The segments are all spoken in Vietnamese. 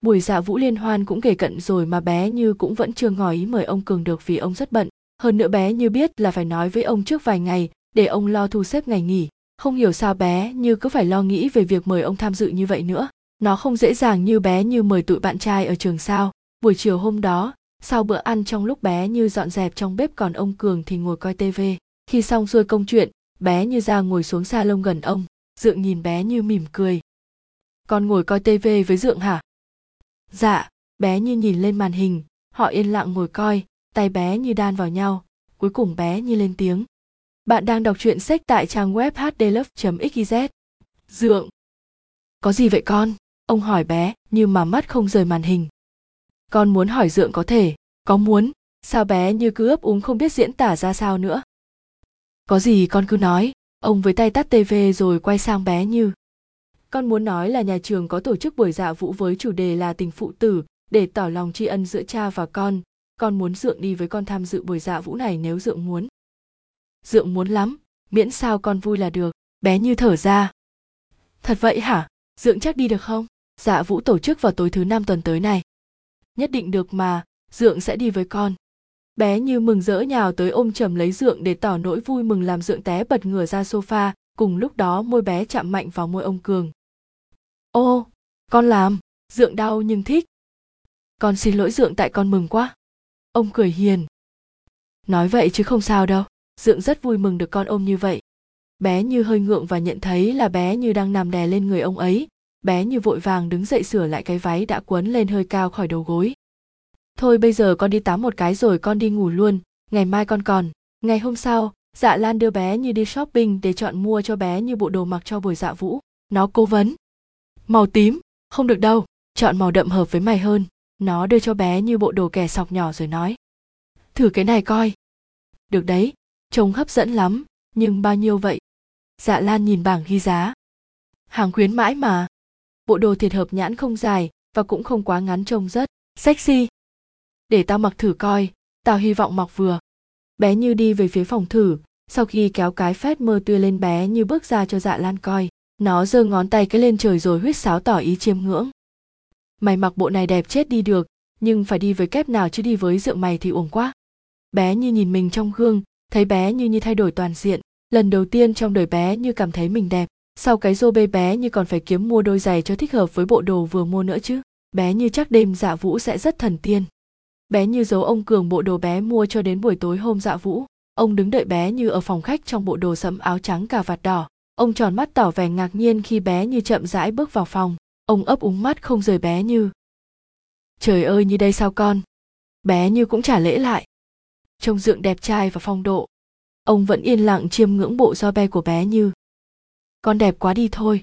buổi dạ vũ liên hoan cũng kể cận rồi mà bé như cũng vẫn chưa ngỏ ý mời ông cường được vì ông rất bận. Hơn nữa bé như biết là phải nói với ông trước vài ngày để ông lo thu xếp ngày nghỉ. Không hiểu sao bé như cứ phải lo nghĩ về việc mời ông tham dự như vậy nữa. Nó không dễ dàng như bé như mời tụi bạn trai ở trường sao. Buổi chiều hôm đó, sau bữa ăn trong lúc bé như dọn dẹp trong bếp còn ông cường thì ngồi coi TV. khi xong xuôi công chuyện, bé như ra ngồi xuống salon gần ông. Dượng nhìn bé như mỉm cười. Con ngồi coi TV với dượng hả? Dạ bé như nhìn lên màn hình, họ yên lặng ngồi coi, tay bé như đan vào nhau, cuối cùng bé như lên tiếng. Bạn đang đọc truyện sách tại trang web hdlove.xyz dượng. Có gì vậy con? Ông hỏi bé như mà mắt không rời màn hình. Con muốn hỏi dượng có thể, có muốn, sao bé như cứ ấp úng không biết diễn tả ra sao nữa? Có gì con cứ nói, ông với tay tắt tv rồi quay sang bé như con muốn nói là nhà trường có tổ chức buổi dạ vũ với chủ đề là tình phụ tử, để tỏ lòng tri ân giữa cha và con. Con muốn dượng đi với con tham dự buổi dạ vũ này nếu dượng muốn. Dượng muốn lắm, miễn sao con vui là được. Bé như thở ra. Thật vậy hả? Dượng chắc đi được không? Dạ vũ tổ chức vào tối thứ năm tuần tới này. Nhất định được mà, dượng sẽ đi với con. Bé như mừng rỡ nhào tới ôm chầm lấy dượng để tỏ nỗi vui mừng làm dượng té bật ngửa ra sofa. Cùng lúc đó môi bé chạm mạnh vào môi ông cường ô, con làm dượng đau nhưng thích. Con xin lỗi dượng tại con mừng quá. Ông cười hiền. Nói vậy chứ không sao đâu dượng rất vui mừng được con ôm như vậy. Bé như hơi ngượng và nhận thấy là bé như đang nằm đè lên người ông ấy. Bé như vội vàng đứng dậy sửa lại cái váy đã quấn lên hơi cao khỏi đầu gối. Thôi bây giờ con đi tắm một cái rồi con đi ngủ luôn, ngày mai con còn. Ngày hôm sau dạ lan đưa bé như đi shopping để chọn mua cho bé như bộ đồ mặc cho buổi dạ vũ. Nó cố vấn màu tím? Không được đâu. Chọn màu đậm hợp với mày hơn. Nó đưa cho bé như bộ đồ kẻ sọc nhỏ rồi nói. Thử cái này coi. Được đấy. Trông hấp dẫn lắm. Nhưng bao nhiêu vậy? Dạ lan nhìn bảng ghi giá. Hàng khuyến mãi mà. Bộ đồ thiệt hợp nhãn không dài và cũng không quá ngắn trông rất sexy. Để tao mặc thử coi. Tao hy vọng mặc vừa. Bé như đi về phía phòng thử, sau khi kéo cái phét mơ tươi lên bé như bước ra cho dạ lan coi nó giơ ngón tay cái lên trời rồi huýt sáo tỏ ý chiêm ngưỡng. Mày mặc bộ này đẹp chết đi được, nhưng phải đi với kép nào chứ đi với rượu mày thì uổng quá. Bé như nhìn mình trong gương, thấy bé như như thay đổi toàn diện. Lần đầu tiên trong đời bé như cảm thấy mình đẹp sau cái rô bê bé như còn phải kiếm mua đôi giày cho thích hợp với bộ đồ vừa mua nữa chứ? Bé như chắc đêm dạ vũ sẽ rất thần tiên. Bé như giấu ông cường bộ đồ bé mua cho đến buổi tối hôm dạ vũ. Ông đứng đợi bé như ở phòng khách trong bộ đồ sẫm áo trắng cà vạt đỏ ông tròn mắt tỏ vẻ ngạc nhiên khi bé như chậm rãi bước vào phòng. Ông ấp úng mắt không rời bé như, trời ơi, như đây sao con? Bé như cũng trả lễ lại. Trông dượng đẹp trai và phong độ, ông vẫn yên lặng chiêm ngưỡng bộ do be của bé như, con đẹp quá đi thôi.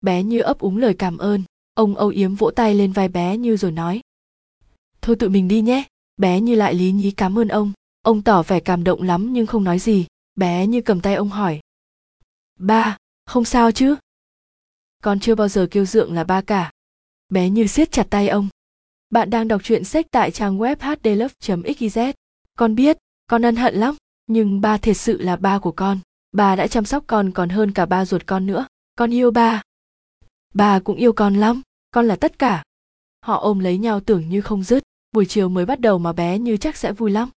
Bé như ấp úng lời cảm ơn. Ông âu yếm vỗ tay lên vai bé như rồi nói, thôi tự mình đi nhé. Bé như lại lý nhí cảm ơn ông. Ông tỏ vẻ cảm động lắm nhưng không nói gì. Bé như cầm tay ông hỏi ba, không sao chứ? Con chưa bao giờ kêu dượng là ba cả. Bé như siết chặt tay ông. Bạn đang đọc truyện sách tại trang web hdlove xyz con biết, con ân hận lắm, nhưng ba thật sự là ba của con. Ba đã chăm sóc con còn hơn cả ba ruột con nữa. Con yêu ba. Ba cũng yêu con lắm, con là tất cả. Họ ôm lấy nhau tưởng như không dứt. Buổi chiều mới bắt đầu mà bé như chắc sẽ vui lắm.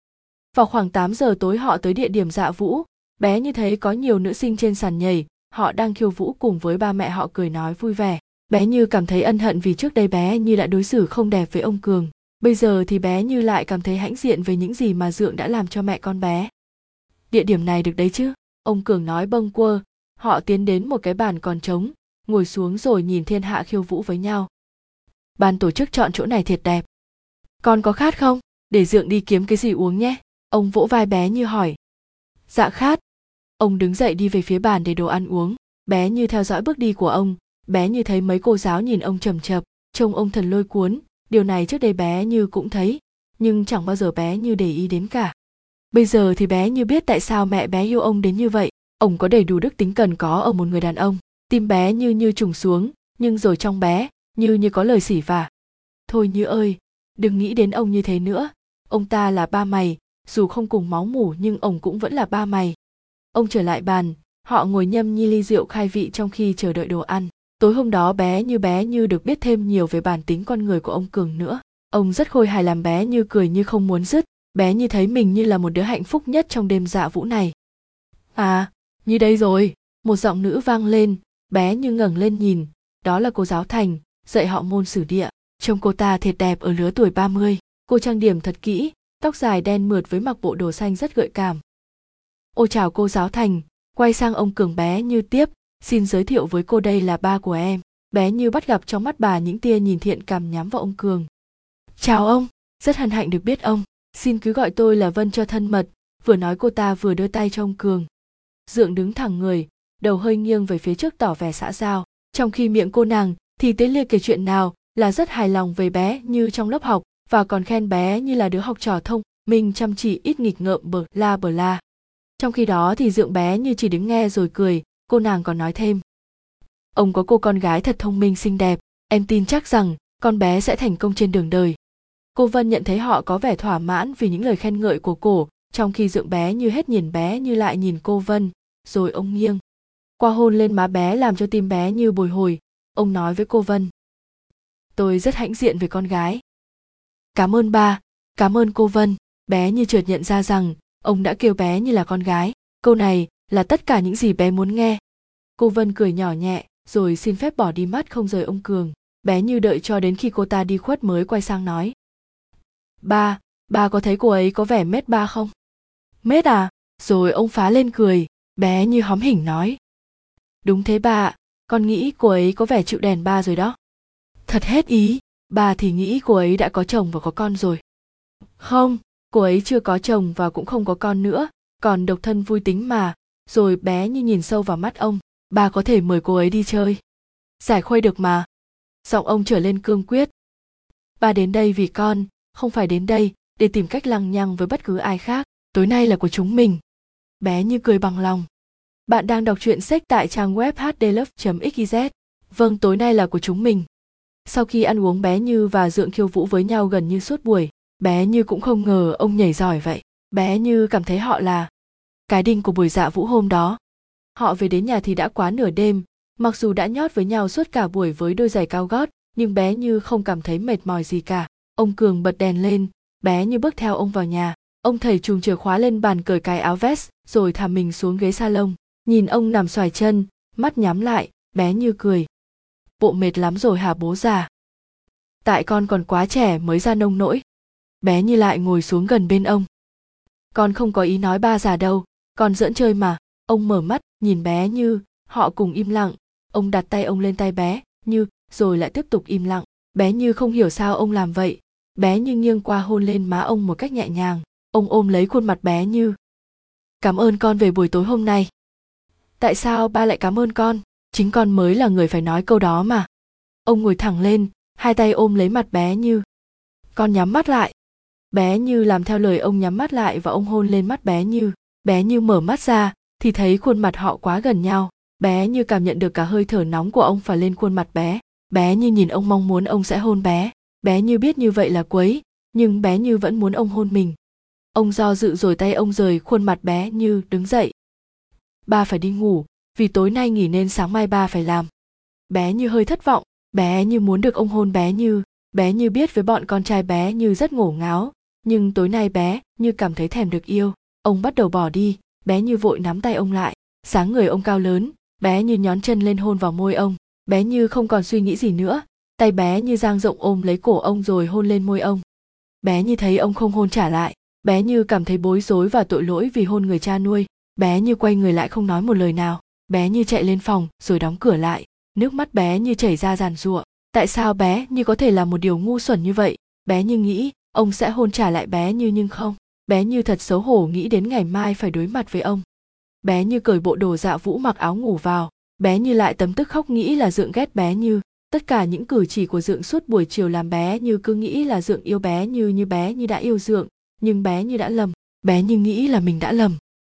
Vào khoảng 8 giờ tối họ tới địa điểm dạ vũ bé như thấy có nhiều nữ sinh trên sàn nhảy, họ đang khiêu vũ cùng với ba mẹ họ cười nói vui vẻ. Bé như cảm thấy ân hận vì trước đây bé như đã đối xử không đẹp với ông cường. Bây giờ thì bé như lại cảm thấy hãnh diện về những gì mà dượng đã làm cho mẹ con bé. Địa điểm này được đấy chứ? Ông cường nói bâng quơ. Họ tiến đến một cái bàn còn trống, ngồi xuống rồi nhìn thiên hạ khiêu vũ với nhau. Ban tổ chức chọn chỗ này thiệt đẹp. Con có khát không? Để dượng đi kiếm cái gì uống nhé. Ông vỗ vai bé như hỏi. Dạ khát ông đứng dậy đi về phía bàn để đồ ăn uống. Bé như theo dõi bước đi của ông. Bé như thấy mấy cô giáo nhìn ông trầm chập, trông ông thần lôi cuốn. Điều này trước đây bé như cũng thấy, nhưng chẳng bao giờ bé như để ý đến cả. Bây giờ thì bé như biết tại sao mẹ bé yêu ông đến như vậy. Ông có đầy đủ đức tính cần có ở một người đàn ông. Tim bé như như trùng xuống, nhưng rồi trong bé, như như có lời xỉ vả. Thôi như ơi, đừng nghĩ đến ông như thế nữa. Ông ta là ba mày, dù không cùng máu mủ nhưng ông cũng vẫn là ba mày ông trở lại bàn, họ ngồi nhâm nhi ly rượu khai vị trong khi chờ đợi đồ ăn. Tối hôm đó bé như bé như được biết thêm nhiều về bản tính con người của ông cường nữa. Ông rất khôi hài làm bé như cười như không muốn dứt. Bé như thấy mình như là một đứa hạnh phúc nhất trong đêm dạ vũ này. À như đây rồi. Một giọng nữ vang lên. Bé như ngẩng lên nhìn. Đó là cô giáo thành, dạy họ môn sử địa. Trông cô ta thiệt đẹp ở lứa tuổi 30. cô trang điểm thật kỹ, tóc dài đen mượt với mặc bộ đồ xanh rất gợi cảm ô chào cô giáo thành, quay sang ông cường bé như tiếp, xin giới thiệu với cô đây là ba của em. Bé như bắt gặp trong mắt bà những tia nhìn thiện cảm nhắm vào ông cường. Chào ông, rất hân hạnh được biết ông. Xin cứ gọi tôi là vân cho thân mật. Vừa nói cô ta vừa đưa tay cho ông cường. Dượng đứng thẳng người, đầu hơi nghiêng về phía trước tỏ vẻ xã giao. Trong khi miệng cô nàng, thì tế liệt kể chuyện nào là rất hài lòng về bé như trong lớp học, và còn khen bé như là đứa học trò thông minh, chăm chỉ, ít nghịch ngợm bờ la bờ la trong khi đó thì dượng bé như chỉ đứng nghe rồi cười, cô nàng còn nói thêm. Ông có cô con gái thật thông minh, xinh đẹp, em tin chắc rằng con bé sẽ thành công trên đường đời. Cô vân nhận thấy họ có vẻ thỏa mãn vì những lời khen ngợi của cổ trong khi dượng bé như hết nhìn bé như lại nhìn cô vân, rồi ông nghiêng. Qua hôn lên má bé làm cho tim bé như bồi hồi, ông nói với cô vân. Tôi rất hãnh diện về con gái. Cảm ơn ba, cảm ơn cô vân. Bé như chợt nhận ra rằng ông đã kêu bé như là con gái. Câu này là tất cả những gì bé muốn nghe. Cô vân cười nhỏ nhẹ, rồi xin phép bỏ đi mắt không rời ông cường. Bé như đợi cho đến khi cô ta đi khuất mới quay sang nói. Ba ba có thấy cô ấy có vẻ mét ba không? Mét à? Rồi ông phá lên cười, bé như hóm hỉnh nói. Đúng thế ba con nghĩ cô ấy có vẻ chịu đèn ba rồi đó. Thật hết ý bà thì nghĩ cô ấy đã có chồng và có con rồi. Không cô ấy chưa có chồng và cũng không có con nữa, còn độc thân vui tính mà, rồi bé như nhìn sâu vào mắt ông, bà có thể mời cô ấy đi chơi. Giải khuây được mà. Giọng ông trở lên cương quyết. Bà đến đây vì con, không phải đến đây để tìm cách lằng nhằng với bất cứ ai khác, tối nay là của chúng mình. Bé như cười bằng lòng. Bạn đang đọc truyện sách tại trang web hdlove.xyz vâng tối nay là của chúng mình. Sau khi ăn uống bé như và dượng khiêu vũ với nhau gần như suốt buổi bé như cũng không ngờ ông nhảy giỏi vậy. Bé như cảm thấy họ là cái đinh của buổi dạ vũ hôm đó. Họ về đến nhà thì đã quá nửa đêm. Mặc dù đã nhót với nhau suốt cả buổi với đôi giày cao gót, nhưng bé như không cảm thấy mệt mỏi gì cả. Ông cường bật đèn lên. Bé như bước theo ông vào nhà. Ông thầy chùm chìa khóa lên bàn cởi cái áo vest, rồi thả mình xuống ghế salon. Nhìn ông nằm xoài chân, mắt nhắm lại, bé như cười. Bộ mệt lắm rồi hả bố già? Tại con còn quá trẻ mới ra nông nỗi bé như lại ngồi xuống gần bên ông. Con không có ý nói ba già đâu, con giỡn chơi mà. Ông mở mắt, nhìn bé như, họ cùng im lặng. Ông đặt tay ông lên tay bé như, rồi lại tiếp tục im lặng. Bé như không hiểu sao ông làm vậy. Bé như nghiêng qua hôn lên má ông một cách nhẹ nhàng. Ông ôm lấy khuôn mặt bé như. Cảm ơn con về buổi tối hôm nay. Tại sao ba lại cảm ơn con? Chính con mới là người phải nói câu đó mà. Ông ngồi thẳng lên, hai tay ôm lấy mặt bé như. Con nhắm mắt lại bé như làm theo lời ông nhắm mắt lại và ông hôn lên mắt bé như. Bé như mở mắt ra, thì thấy khuôn mặt họ quá gần nhau. Bé như cảm nhận được cả hơi thở nóng của ông phả lên khuôn mặt bé. Bé như nhìn ông mong muốn ông sẽ hôn bé. Bé như biết như vậy là quấy, nhưng bé như vẫn muốn ông hôn mình. Ông do dự rồi tay ông rời khuôn mặt bé như đứng dậy. Ba phải đi ngủ, vì tối nay nghỉ nên sáng mai ba phải làm. Bé như hơi thất vọng. Bé như muốn được ông hôn bé như. Bé như biết với bọn con trai bé như rất ngổ ngáo nhưng tối nay bé như cảm thấy thèm được yêu. Ông bắt đầu bỏ đi. Bé như vội nắm tay ông lại. Sáng người ông cao lớn, bé như nhón chân lên hôn vào môi ông. Bé như không còn suy nghĩ gì nữa. Tay bé như giang rộng ôm lấy cổ ông rồi hôn lên môi ông. Bé như thấy ông không hôn trả lại. Bé như cảm thấy bối rối và tội lỗi vì hôn người cha nuôi. Bé như quay người lại không nói một lời nào. Bé như chạy lên phòng rồi đóng cửa lại. Nước mắt bé như chảy ra giàn giụa. Tại sao bé như có thể làm một điều ngu xuẩn như vậy? Bé như nghĩ ông sẽ hôn trả lại bé như nhưng không? Bé như thật xấu hổ nghĩ đến ngày mai phải đối mặt với ông. Bé như cởi bộ đồ dạ vũ mặc áo ngủ vào. Bé như lại tấm tức khóc nghĩ là dượng ghét bé như. Tất cả những cử chỉ của dượng suốt buổi chiều làm bé như cứ nghĩ là dượng yêu bé như như bé như đã yêu dượng, nhưng bé như đã lầm. Bé như nghĩ là mình đã lầm.